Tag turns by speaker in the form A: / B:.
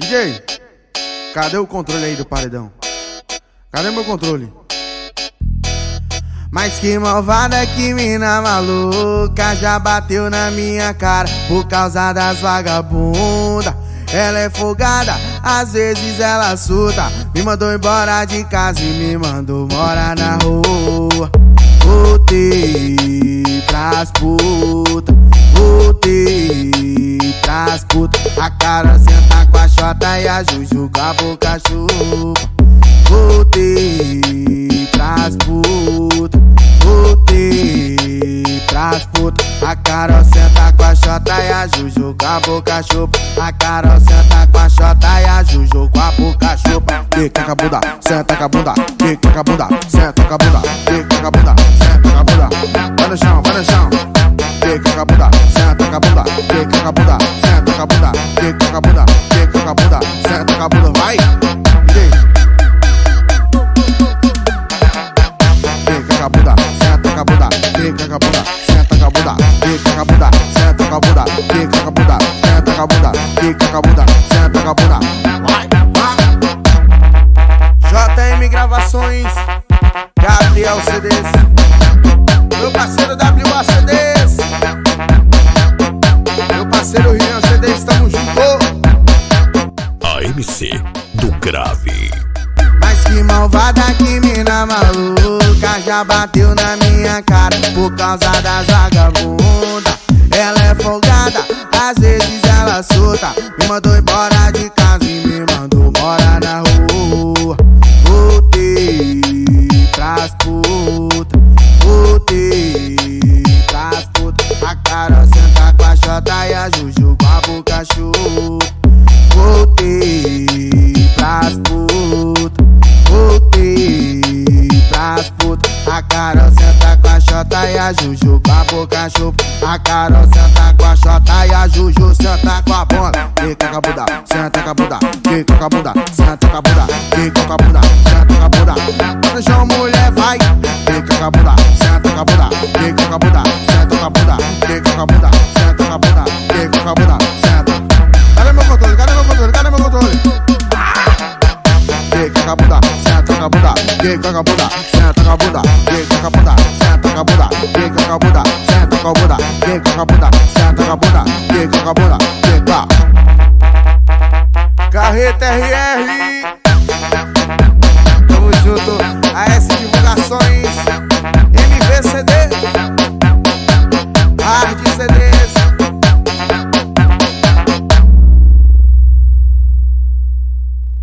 A: DJ, cadê o controle aí do paredão? Cadê meu controle?
B: Mas que malvada que mina maluca Já bateu na minha cara por causa das vagabunda Ela é folgada, às vezes ela surta Me mandou embora de casa e me mandou morar na rua Voltei pras putas Voltei pras putas A cara a boca chupa Voltei pras putas Voltei pras putas A Carol senta com a chota e a Juju com a boca chupa A Carol senta com a chota e a Juju com a boca chupa
A: Fica com a bunda, senta com a bunda. Fica com a bunda, senta com a bunda. Fica com a bunda, Fica com a bunda, senta com a bunda. Fica com a bunda, senta com a bunda. Fica com a bunda, senta com a bunda. Fica com a bunda, senta com a bunda. Vai, vai.
B: JM Gravações. Gabriel CDs Meu parceiro WA CDs Meu parceiro Rian CDs, tamo junto.
C: A MC do Grave.
B: Mas que malvada que mina maluca Já bateu na minha cara por causa das vagabunda. Ela é folgada, às vezes ela solta Me mandou embora de casa e me mandou morar na rua. Voltei pras putas Voltei pras putas. A cara senta com a chota e a juju com a boca chupa Voltei A Carol senta com a chota e a Juju senta com a bunda
A: Fica com a bunda, senta com a bunda Fica com a bunda, senta com a bunda Fica com a bunda, senta com a bunda no chão, mulher, vai Fica com a bunda, senta com a bunda Fica com a bunda, senta com a bunda Fica com a bunda, senta com a bunda Fica com a bunda, senta Cadê meu controle? Cadê meu controle? Cadê meu controle? Fica com a bunda, senta com a bunda Fica com a bunda, senta com a bunda Fica com a bunda, senta com a bunda Fica com a bunda,
B: Carreta RR